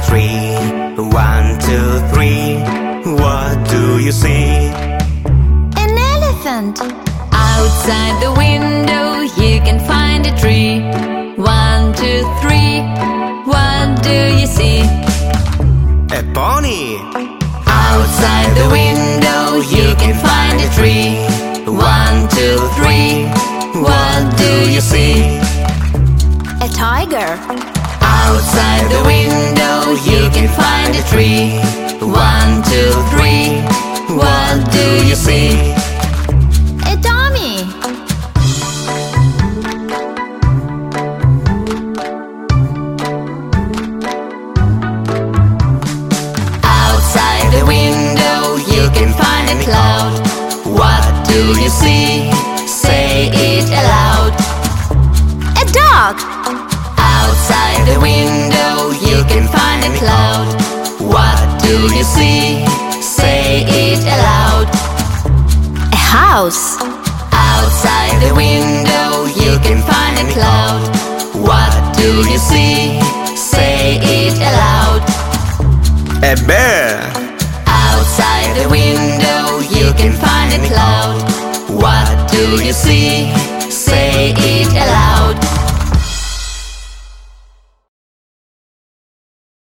tree. One, two, three. What do you see? An elephant. Outside the window you can find a tree. One, two, three. What do you see? A pony. Outside the window you can find a tree. One, two, three. What do you see? A tiger. Outside the window you can find a tree. One, two, three. What do you see? A dummy. Outside the window you can find a cloud. What do you see? Say it aloud. What do you see? Say it aloud. A house. Outside the window you can find a cloud. What do you see? Say it aloud. A bear. Outside the window you can find a cloud. What do you see? Say it aloud.